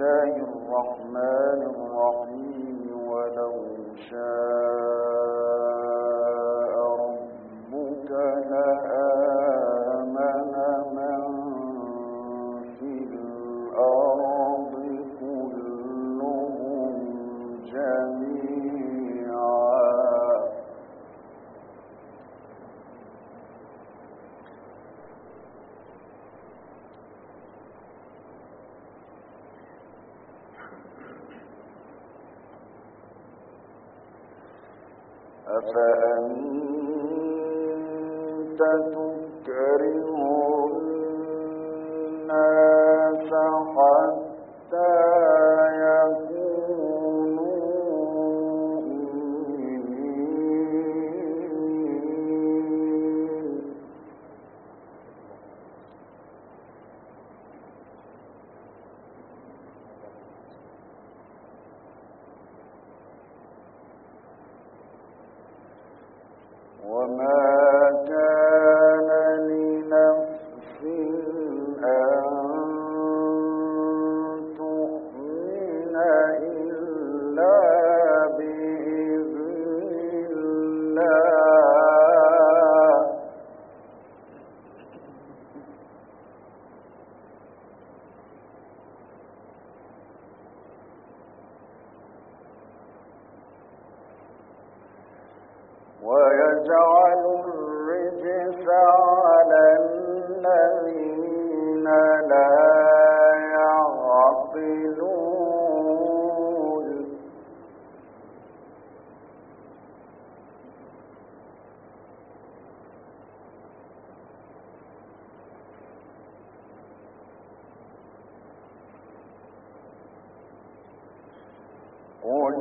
أفأنت قل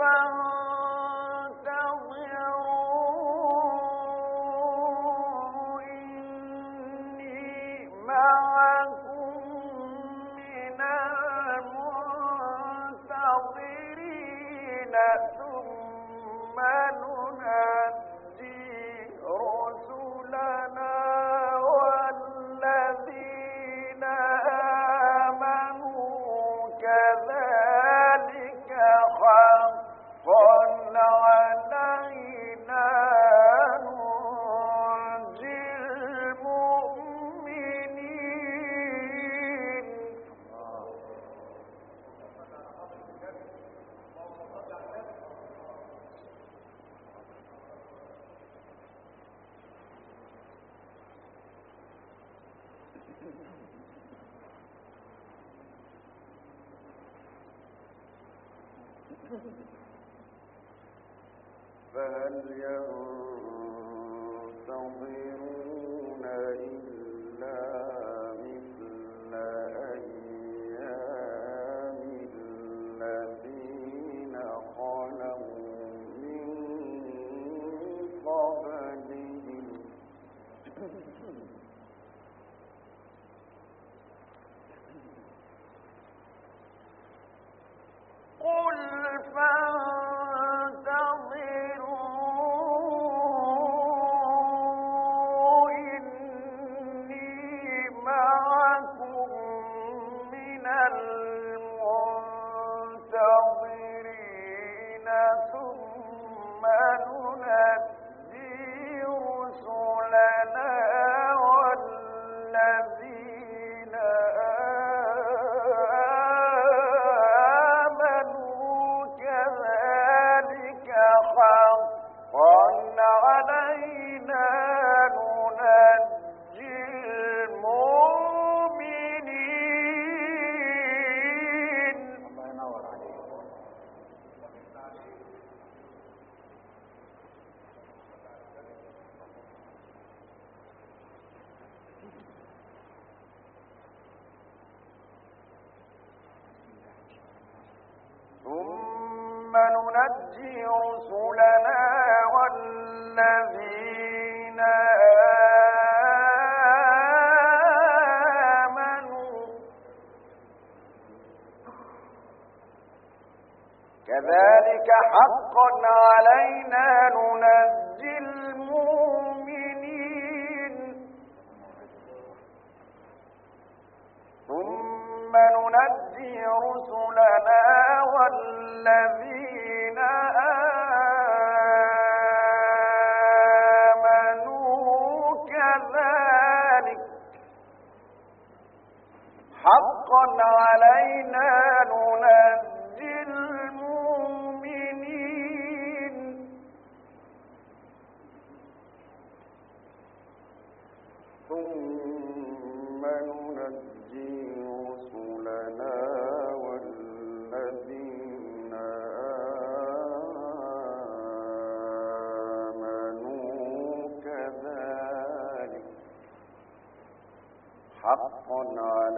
فَانْ فهل رسلنا والذين آمنوا. كذلك حقا علينا ننجي المؤمنين. ثم ننجي رسلنا والذين حقا علينا ننجي المؤمنين. ثم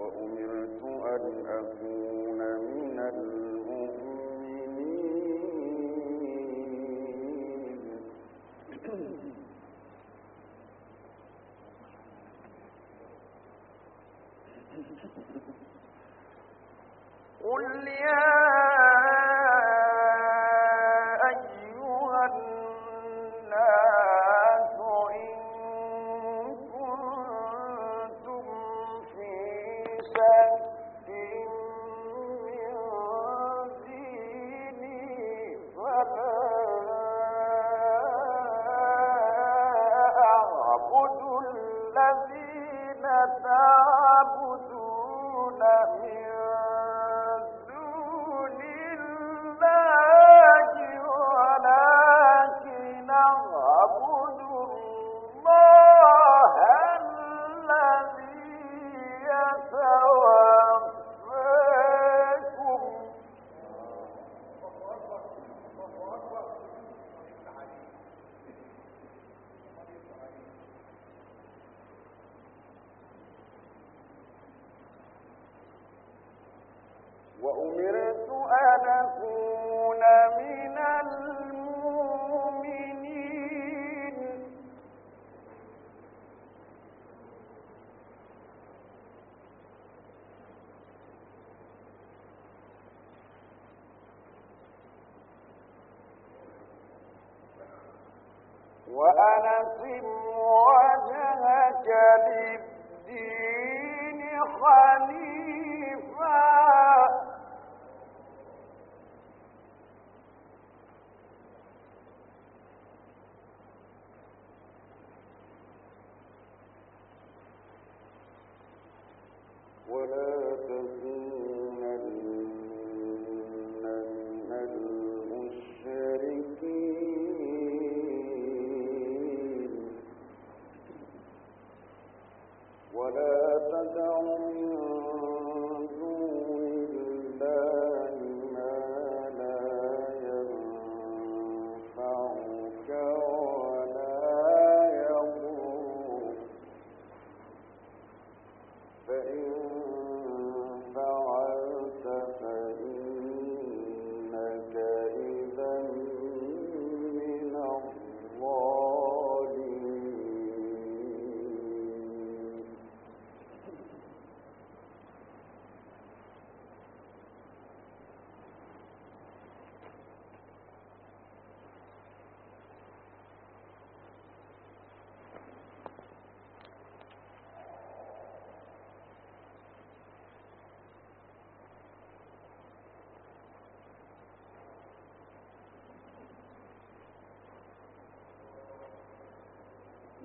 وأمرت أن أكون من المؤمنين أمر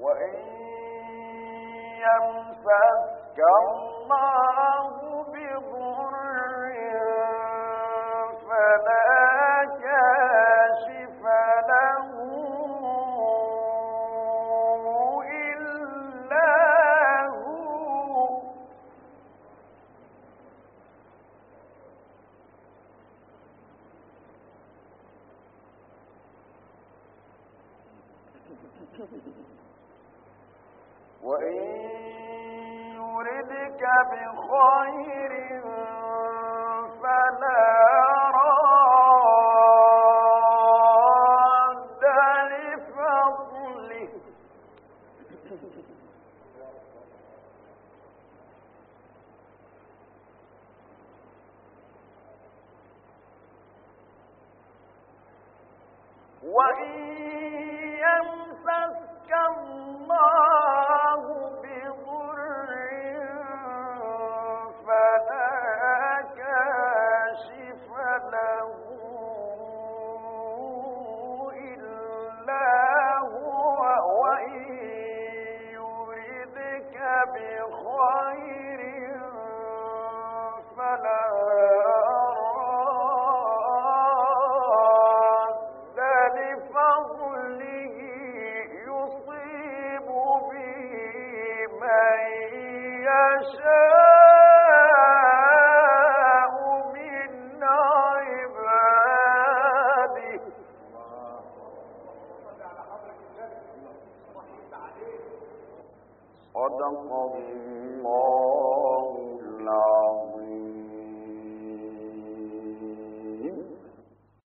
وإن يمسك الله وإن